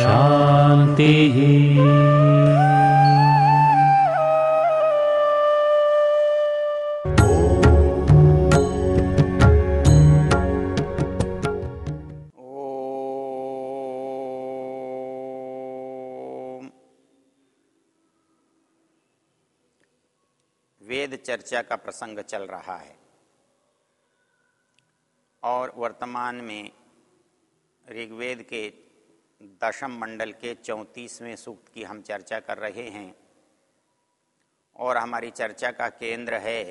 शांति ओम। वेद चर्चा का प्रसंग चल रहा है। और वर्तमान में ऋग्वेद के दशम मंडल के चौंतीसवें सूक्त की हम चर्चा कर रहे हैं। और हमारी चर्चा का केंद्र है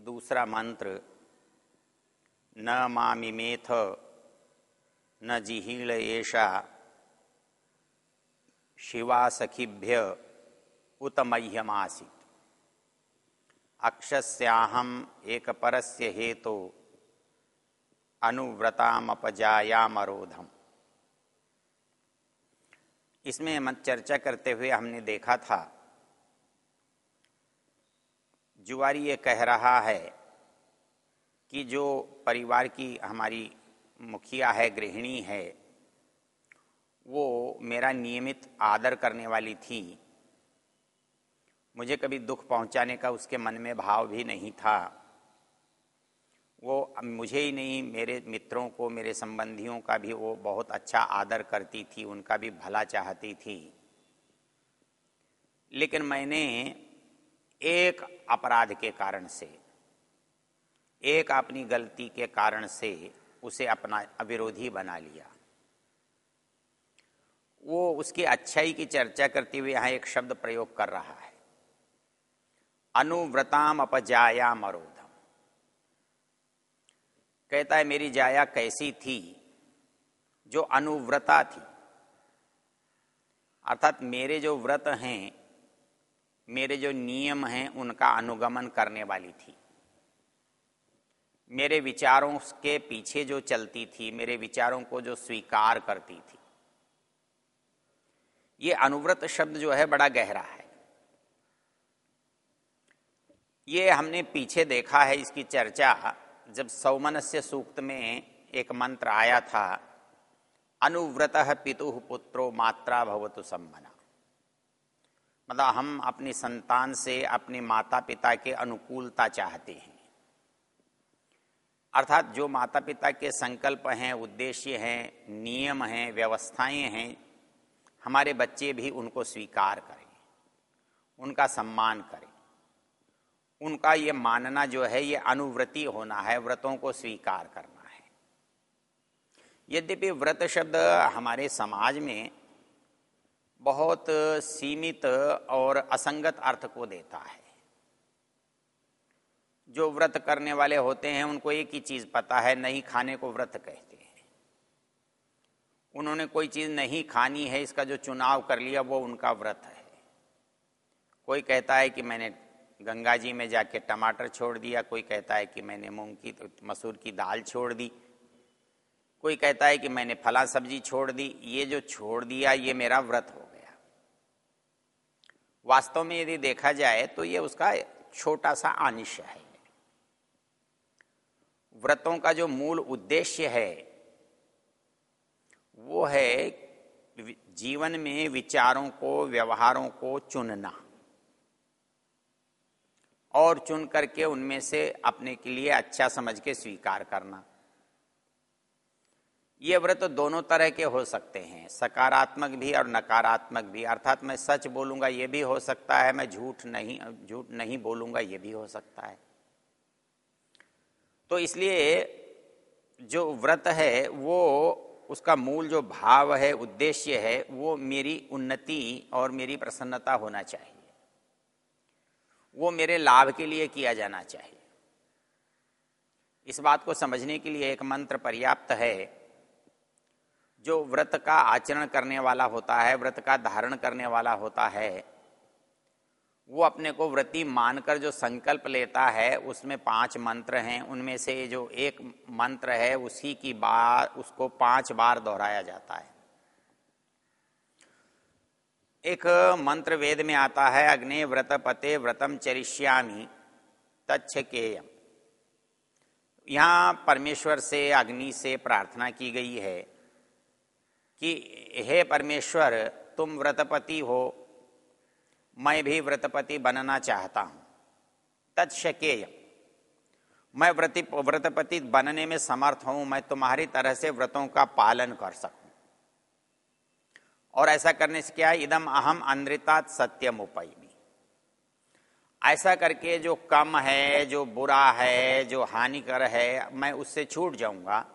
दूसरा मंत्र, न मामिमेथ न जिहील एषा, शिवा सखिभ्य उत मह्यमासीत अक्षस्याहम एक परस्य हेतु अनुव्रतामपजायामरोधम। इसमें मत चर्चा करते हुए हमने देखा था, जुआरी ये कह रहा है कि जो परिवार की हमारी मुखिया है, गृहिणी है, वो मेरा नियमित आदर करने वाली थी। मुझे कभी दुख पहुँचाने का उसके मन में भाव भी नहीं था। वो मुझे ही नहीं, मेरे मित्रों को, मेरे संबंधियों का भी वो बहुत अच्छा आदर करती थी, उनका भी भला चाहती थी। लेकिन मैंने एक अपराध के कारण से, एक अपनी गलती के कारण से उसे अपना अविरोधी बना लिया। वो उसकी अच्छाई की चर्चा करते हुए यहाँ एक शब्द प्रयोग कर रहा है। अनुव्रताम अपजाया मरोधम कहता है, मेरी जाया कैसी थी? जो अनुव्रता थी। अर्थात मेरे जो व्रत हैं, मेरे जो नियम हैं, उनका अनुगमन करने वाली थी। मेरे विचारों के पीछे जो चलती थी, मेरे विचारों को जो स्वीकार करती थी। ये अनुव्रत शब्द जो है, बड़ा गहरा है। ये हमने पीछे देखा है, इसकी चर्चा जब सौमनस्य सूक्त में एक मंत्र आया था, अनुव्रत पितु पुत्रो मात्रा भवतु संबना मतलब हम अपनी संतान से अपने माता पिता के अनुकूलता चाहते हैं। अर्थात जो माता पिता के संकल्प हैं, उद्देश्य हैं, नियम हैं, व्यवस्थाएँ हैं, हमारे बच्चे भी उनको स्वीकार करें, उनका सम्मान करें। उनका ये मानना जो है, ये अनुव्रति होना है, व्रतों को स्वीकार करना है। यद्यपि व्रत शब्द हमारे समाज में बहुत सीमित और असंगत अर्थ को देता है। जो व्रत करने वाले होते हैं, उनको एक ही चीज़ पता है, नहीं खाने को व्रत कहते हैं। उन्होंने कोई चीज़ नहीं खानी है, इसका जो चुनाव कर लिया, वो उनका व्रत है। कोई कहता है कि मैंने गंगा जी में जाके टमाटर छोड़ दिया। कोई कहता है कि मैंने मूंग की तो मसूर की दाल छोड़ दी। कोई कहता है कि मैंने फला सब्ज़ी छोड़ दी। ये जो छोड़ दिया, ये मेरा व्रत हो गया। वास्तव में यदि देखा जाए तो ये उसका छोटा सा आनिश है। व्रतों का जो मूल उद्देश्य है, वो है जीवन में विचारों को, व्यवहारों को चुनना। और चुन करके उनमें से अपने के लिए अच्छा समझ के स्वीकार करना। ये व्रत दोनों तरह के हो सकते हैं, सकारात्मक भी और नकारात्मक भी। अर्थात मैं सच बोलूँगा ये भी हो सकता है, मैं झूठ नहीं झूठ नहीं बोलूँगा ये भी हो सकता है। तो इसलिए जो व्रत है, वो उसका मूल जो भाव है, उद्देश्य है, वो मेरी उन्नति और मेरी प्रसन्नता होना चाहिए। वो मेरे लाभ के लिए किया जाना चाहिए। इस बात को समझने के लिए एक मंत्र पर्याप्त है। जो व्रत का आचरण करने वाला होता है, व्रत का धारण करने वाला होता है, वो अपने को व्रती मानकर जो संकल्प लेता है, उसमें पाँच मंत्र हैं। उनमें से जो एक मंत्र है, उसी की बात उसको पाँच बार दोहराया जाता है। एक मंत्र वेद में आता है, अग्नि व्रत पते व्रतम चरिष्यामी तच्छ केयम यहाँ परमेश्वर से, अग्नि से प्रार्थना की गई है कि, हे परमेश्वर, तुम व्रतपति हो, मैं भी व्रतपति बनना चाहता हूँ। तत्शकेय मैं व्रति, व्रतपति बनने में समर्थ हूँ, मैं तुम्हारी तरह से व्रतों का पालन कर सकूँ। और ऐसा करने से क्या इदम अहम अंद्रितात सत्यम उपयमी। ऐसा करके जो कम है, जो बुरा है, जो हानिकर है, मैं उससे छूट जाऊँगा।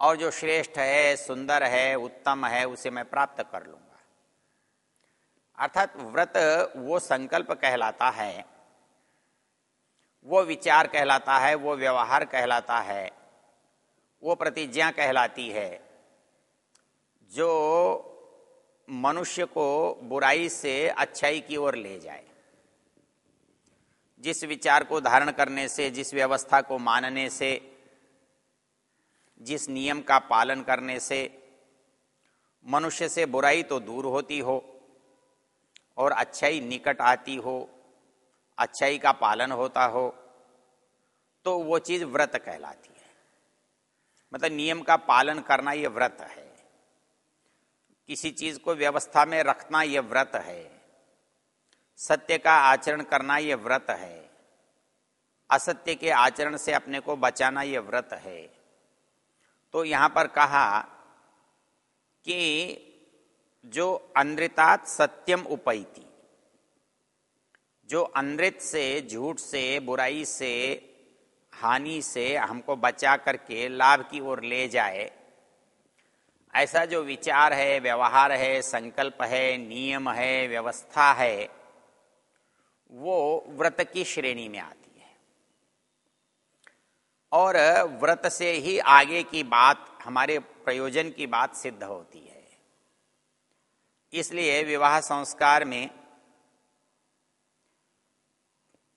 और जो श्रेष्ठ है, सुंदर है, उत्तम है, उसे मैं प्राप्त कर लूँगा। अर्थात व्रत वो संकल्प कहलाता है, वो विचार कहलाता है, वो व्यवहार कहलाता है, वो प्रतिज्ञा कहलाती है। जो मनुष्य को बुराई से अच्छाई की ओर ले जाए। जिस विचार को धारण करने से, जिस व्यवस्था को मानने से, जिस नियम का पालन करने से, मनुष्य से बुराई तो दूर होती हो और अच्छाई निकट आती हो, अच्छाई का पालन होता हो तो वो चीज़ व्रत कहलाती है। मतलब नियम का पालन करना ये व्रत है। किसी चीज़ को व्यवस्था में रखना यह व्रत है। सत्य का आचरण करना ये व्रत है। असत्य के आचरण से अपने को बचाना ये व्रत है। तो यहाँ पर कहा कि जो अनृतात सत्यम उपैती, जो अनृत से, झूठ से, बुराई से, हानि से हमको बचा करके लाभ की ओर ले जाए ऐसा जो विचार है, व्यवहार है, संकल्प है, नियम है, व्यवस्था है, वो व्रत की श्रेणी में आती है। और व्रत से ही आगे की बात, हमारे प्रयोजन की बात सिद्ध होती है। इसलिए विवाह संस्कार में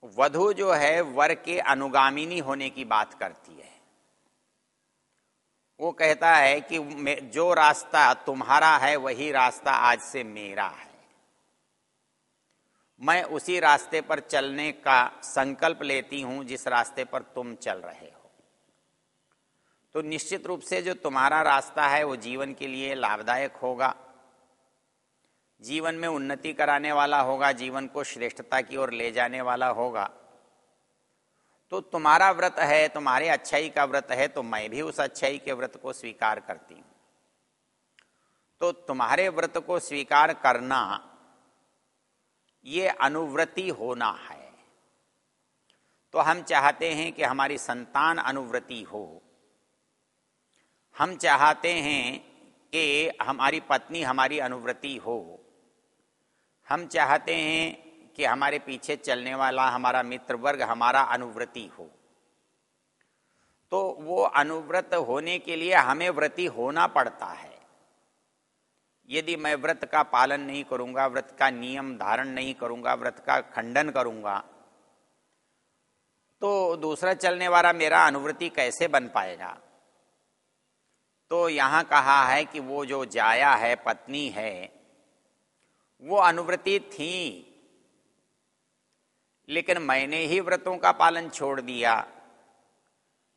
वधु जो है, वर के अनुगामिनी होने की बात करती है। वो कहता है कि जो रास्ता तुम्हारा है, वही रास्ता आज से मेरा है। मैं उसी रास्ते पर चलने का संकल्प लेती हूँ, जिस रास्ते पर तुम चल रहे हो। तो निश्चित रूप से जो तुम्हारा रास्ता है, वो जीवन के लिए लाभदायक होगा। जीवन में उन्नति कराने वाला होगा, जीवन को श्रेष्ठता की ओर ले जाने वाला होगा। तो तुम्हारा व्रत है, तुम्हारे अच्छाई का व्रत है तो मैं भी उस अच्छाई के व्रत को स्वीकार करती हूँ। तो तुम्हारे व्रत को स्वीकार करना, ये अनुव्रति होना है। तो हम चाहते हैं कि हमारी संतान अनुव्रति हो। हम चाहते हैं कि हमारी पत्नी हमारी अनुव्रति हो। हम चाहते हैं कि हमारे पीछे चलने वाला हमारा मित्र वर्ग हमारा अनुव्रति हो। तो वो अनुव्रत होने के लिए हमें व्रति होना पड़ता है। यदि मैं व्रत का पालन नहीं करूँगा, व्रत का नियम धारण नहीं करूँगा, व्रत का खंडन करूँगा तो दूसरा चलने वाला मेरा अनुवृत्ति कैसे बन पाएगा? तो यहाँ कहा है कि वो जो जाया है, पत्नी है, वो अनुवृत्ति थी। लेकिन मैंने ही व्रतों का पालन छोड़ दिया।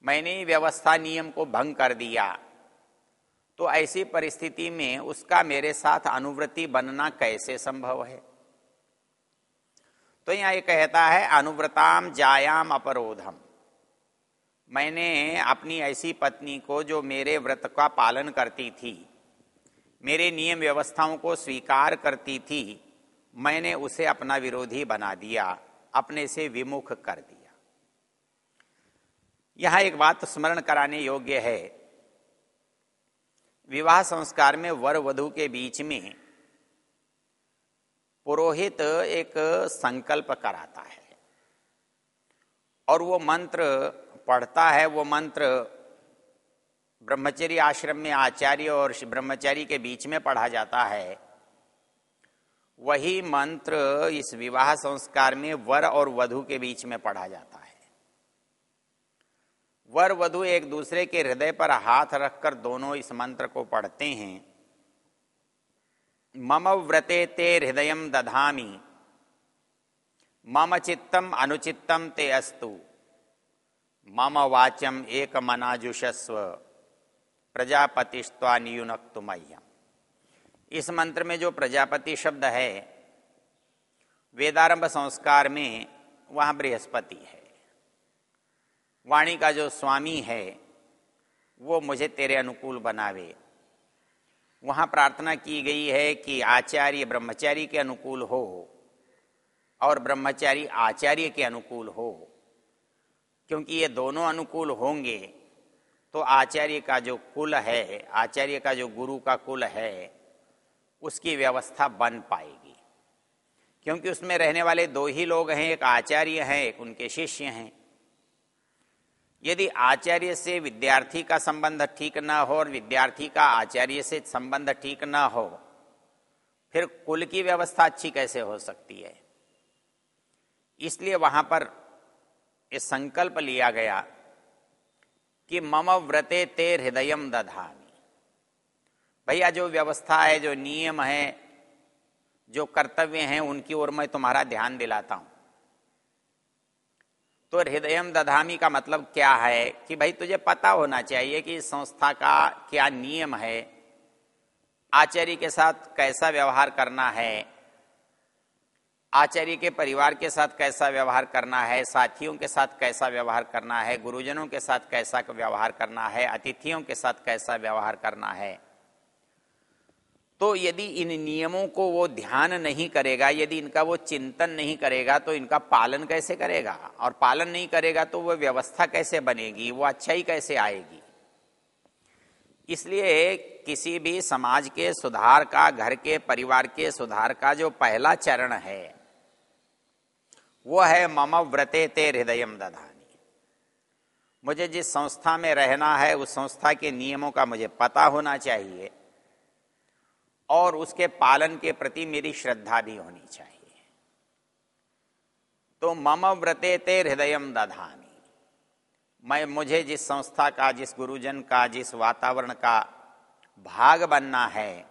मैंने ही व्यवस्था नियम को भंग कर दिया। तो ऐसी परिस्थिति में उसका मेरे साथ अनुवृत्ति बनना कैसे संभव है? तो यहाँ ये कहता है, अनुव्रताम जायाम अपरोधम। मैंने अपनी ऐसी पत्नी को जो मेरे व्रत का पालन करती थी, मेरे नियम व्यवस्थाओं को स्वीकार करती थी, मैंने उसे अपना विरोधी बना दिया। अपने से विमुख कर दिया। यहाँ एक बात स्मरण कराने योग्य है। विवाह संस्कार में वर वधु के बीच में पुरोहित एक संकल्प कराता है और वो मंत्र पढ़ता है। वो मंत्र ब्रह्मचर्य आश्रम में आचार्य और ब्रह्मचारी के बीच में पढ़ा जाता है। वही मंत्र इस विवाह संस्कार में वर और वधु के बीच में पढ़ा जाता है। वर वधु एक दूसरे के हृदय पर हाथ रखकर दोनों इस मंत्र को पढ़ते हैं। मम व्रते ते हृदय दधामी, मम चित्तम अनुचित्तम ते अस्तु, मम वाचम एक मनाजुषस्व प्रजापतिस्वा नियुनक्तुमह्यम इस मंत्र में जो प्रजापति शब्द है, वेदारंभ संस्कार में वह बृहस्पति है। वाणी का जो स्वामी है, वो मुझे तेरे अनुकूल बनावे। वहाँ प्रार्थना की गई है कि आचार्य ब्रह्मचारी के अनुकूल हो और ब्रह्मचारी आचार्य के अनुकूल हो। क्योंकि ये दोनों अनुकूल होंगे तो आचार्य का जो कुल है, आचार्य का जो गुरु का कुल है उसकी व्यवस्था बन पाएगी। क्योंकि उसमें रहने वाले दो ही लोग हैं, एक आचार्य हैं, एक उनके शिष्य हैं। यदि आचार्य से विद्यार्थी का संबंध ठीक ना हो और विद्यार्थी का आचार्य से संबंध ठीक ना हो, फिर कुल की व्यवस्था अच्छी कैसे हो सकती है? इसलिए वहाँ पर यह संकल्प लिया गया कि मम व्रते ते हृदय दधामी। भैया, जो व्यवस्था है, जो नियम है, जो कर्तव्य हैं, उनकी ओर मैं तुम्हारा ध्यान दिलाता हूँ। तो हृदय दधामी का मतलब क्या है कि भाई, तुझे पता होना चाहिए कि संस्था का क्या नियम है, आचार्य के साथ कैसा व्यवहार करना है, आचार्य के परिवार के साथ कैसा व्यवहार करना है, साथियों के साथ कैसा व्यवहार करना है, गुरुजनों के साथ कैसा व्यवहार करना है, अतिथियों के साथ कैसा व्यवहार करना है। तो यदि इन नियमों को वो ध्यान नहीं करेगा, यदि इनका वो चिंतन नहीं करेगा तो इनका पालन कैसे करेगा? और पालन नहीं करेगा तो वो व्यवस्था कैसे बनेगी? वो अच्छाई कैसे आएगी? इसलिए किसी भी समाज के सुधार का, घर के परिवार के सुधार का जो पहला चरण है, वो है मम व्रते ते हृदय दधानी। मुझे जिस संस्था में रहना है, उस संस्था के नियमों का मुझे पता होना चाहिए। और उसके पालन के प्रति मेरी श्रद्धा भी होनी चाहिए। तो मम व्रते ते हृदय दधानी मैं, मुझे जिस संस्था का, जिस गुरुजन का, जिस वातावरण का भाग बनना है,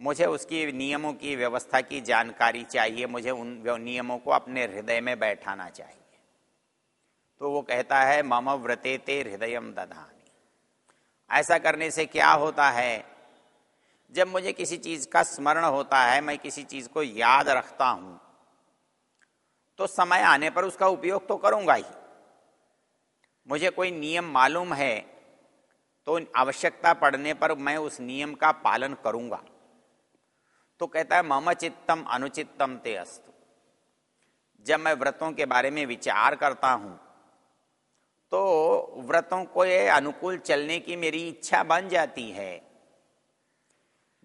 मुझे उसकी नियमों की व्यवस्था की जानकारी चाहिए, मुझे उन नियमों को अपने हृदय में बैठाना चाहिए। तो वो कहता है, मम व्रते ते हृदय दधानी ऐसा करने से क्या होता है जब मुझे किसी चीज़ का स्मरण होता है, मैं किसी चीज़ को याद रखता हूँ तो समय आने पर उसका उपयोग तो करूँगा ही। मुझे कोई नियम मालूम है तो आवश्यकता पड़ने पर मैं उस नियम का पालन करूँगा। तो कहता है, मम चित्तम अनुचित्तम ते अस्तु। जब मैं व्रतों के बारे में विचार करता हूँ तो व्रतों को ये अनुकूल चलने की मेरी इच्छा बन जाती है।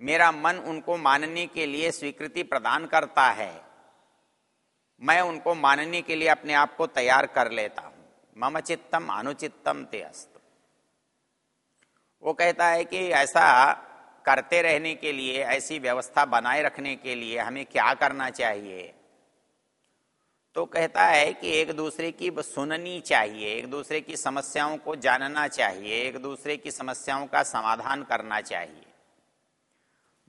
मेरा मन उनको मानने के लिए स्वीकृति प्रदान करता है। मैं उनको मानने के लिए अपने आप को तैयार कर लेता हूँ। मम चित्तम अनुचित्तम ते अस्त। वो कहता है कि ऐसा करते रहने के लिए, ऐसी व्यवस्था बनाए रखने के लिए हमें क्या करना चाहिए? तो कहता है कि एक दूसरे की सुननी चाहिए, एक दूसरे की समस्याओं को जानना चाहिए, एक दूसरे की समस्याओं का समाधान करना चाहिए।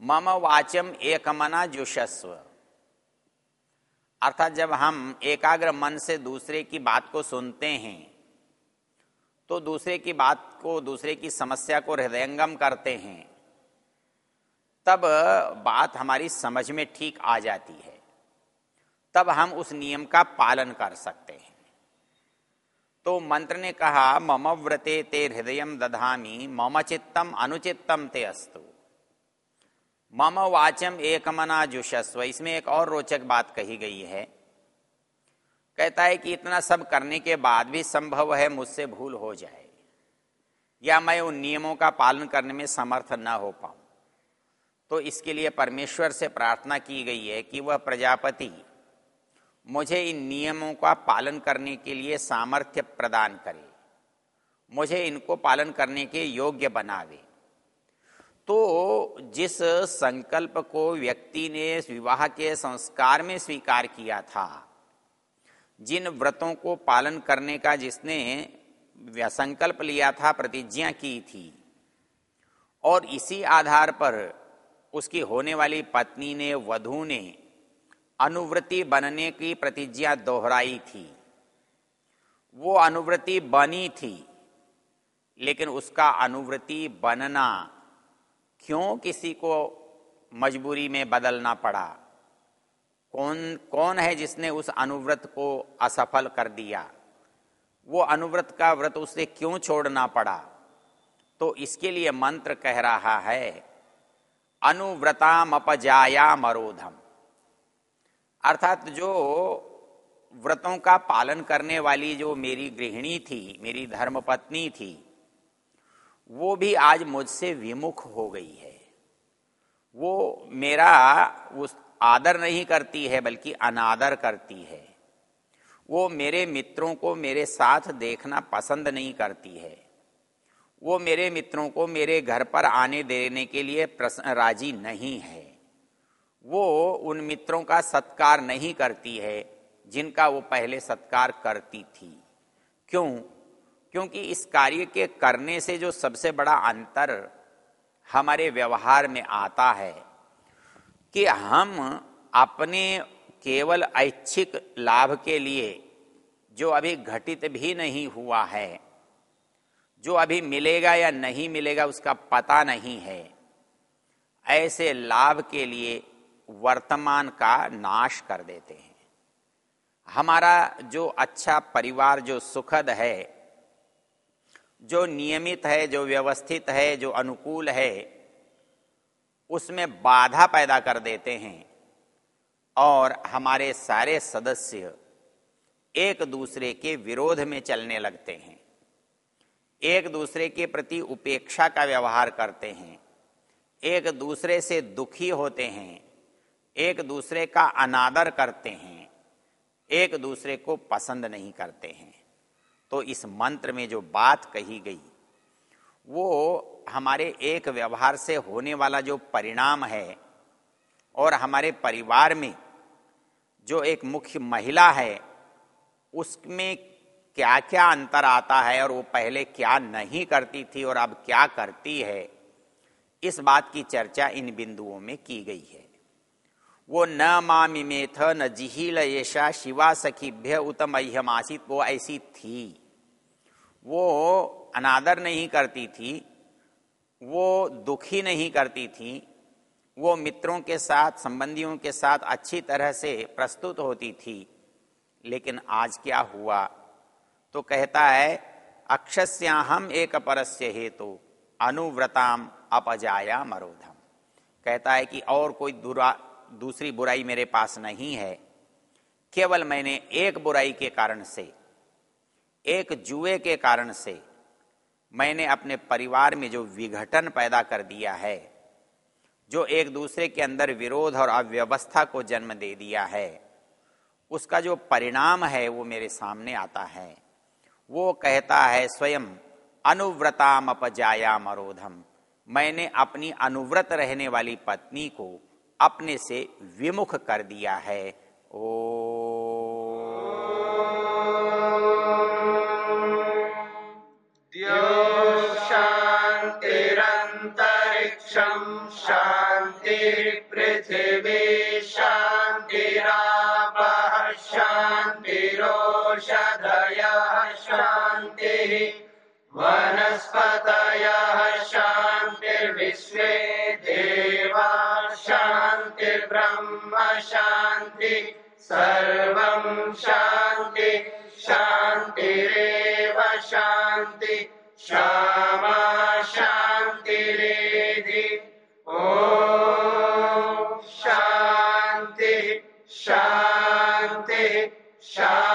मम वाचम एकमना जुषस्व। अर्थात जब हम एकाग्र मन से दूसरे की बात को सुनते हैं तो दूसरे की बात को, दूसरे की समस्या को हृदयंगम करते हैं, तब बात हमारी समझ में ठीक आ जाती है। तब हम उस नियम का पालन कर सकते हैं। तो मंत्र ने कहा, मम व्रते ते हृदय दधामी, मम चित्तम अनुचित्तम ते अस्तु। मम वाचम एकमना जुषस्व। इसमें एक और रोचक बात कही गई है। कहता है कि इतना सब करने के बाद भी संभव है मुझसे भूल हो जाए। या मैं उन नियमों का पालन करने में समर्थ न हो पाऊँ। तो इसके लिए परमेश्वर से प्रार्थना की गई है कि वह प्रजापति, मुझे इन नियमों का पालन करने के लिए सामर्थ्य प्रदान करे। मुझे इनको पालन करने के योग्य बनावे। तो जिस संकल्प को व्यक्ति ने विवाह के संस्कार में स्वीकार किया था, जिन व्रतों को पालन करने का जिसने संकल्प लिया था, प्रतिज्ञा की थी, और इसी आधार पर उसकी होने वाली पत्नी ने, वधु ने अनुवृत्ति बनने की प्रतिज्ञा दोहराई थी। वो अनुवृत्ति बनी थी, लेकिन उसका अनुवृत्ति बनना क्यों किसी को मजबूरी में बदलना पड़ा? कौन कौन है जिसने उस अनुव्रत को असफल कर दिया? वो अनुव्रत का व्रत उसे क्यों छोड़ना पड़ा? तो इसके लिए मंत्र कह रहा है, अनुव्रताम अपजाया मरोधम अर्थात जो व्रतों का पालन करने वाली जो मेरी गृहिणी थी, मेरी धर्मपत्नी थी वो भी आज मुझसे विमुख हो गई है। वो मेरा उस आदर नहीं करती है, बल्कि अनादर करती है। वो मेरे मित्रों को मेरे साथ देखना पसंद नहीं करती है। वो मेरे मित्रों को मेरे घर पर आने देने के लिए राज़ी नहीं है। वो उन मित्रों का सत्कार नहीं करती है, जिनका वो पहले सत्कार करती थी। क्यों? क्योंकि इस कार्य के करने से जो सबसे बड़ा अंतर हमारे व्यवहार में आता है कि हम अपने केवल ऐच्छिक लाभ के लिए जो अभी घटित भी नहीं हुआ है, जो अभी मिलेगा या नहीं मिलेगा उसका पता नहीं है, ऐसे लाभ के लिए वर्तमान का नाश कर देते हैं। हमारा जो अच्छा परिवार, जो सुखद है जो नियमित है, जो व्यवस्थित है, जो अनुकूल है, उसमें बाधा पैदा कर देते हैं और हमारे सारे सदस्य एक दूसरे के विरोध में चलने लगते हैं। एक दूसरे के प्रति उपेक्षा का व्यवहार करते हैं। एक दूसरे से दुखी होते हैं। एक दूसरे का अनादर करते हैं। एक दूसरे को पसंद नहीं करते हैं। तो इस मंत्र में जो बात कही गई, वो हमारे एक व्यवहार से होने वाला जो परिणाम है और हमारे परिवार में जो एक मुख्य महिला है, उसमें क्या क्या अंतर आता है और वो पहले क्या नहीं करती थी और अब क्या करती है, इस बात की चर्चा इन बिंदुओं में की गई है। वो न मामिमेथ न जिहिल येषा शिवा सखीभ्य उतमह्यमासित, वो ऐसी थी। वो अनादर नहीं करती थी, वो दुखी नहीं करती थी, वो मित्रों के साथ, संबंधियों के साथ अच्छी तरह से प्रस्तुत होती थी। लेकिन आज क्या हुआ? तो कहता है अक्षस्या हम एक परस्य हेतु, अनुव्रताम अपजाया मरोधम। कहता है कि और कोई दुरा, दूसरी बुराई मेरे पास नहीं है। केवल मैंने एक बुराई के कारण से एक जुए के कारण से मैंने अपने परिवार में जो विघटन पैदा कर दिया है, जो एक दूसरे के अंदर विरोध और अव्यवस्था को जन्म दे दिया है, उसका जो परिणाम है वो मेरे सामने आता है। वो कहता है, स्वयं अनुव्रताम अपजाया मरोधम मैंने अपनी अनुव्रत रहने वाली पत्नी को अपने से विमुख कर दिया है। ओ पृथिवी शान्तिरापः शान्तिरोषधयः शान्तिः वनस्पतयः शान्तिर्विश्वे देवा शान्तिर्ब्रह्म शान्ति सर्वं शान्ति क्षमा शान्तिरेधि ओ शांति शांति शांति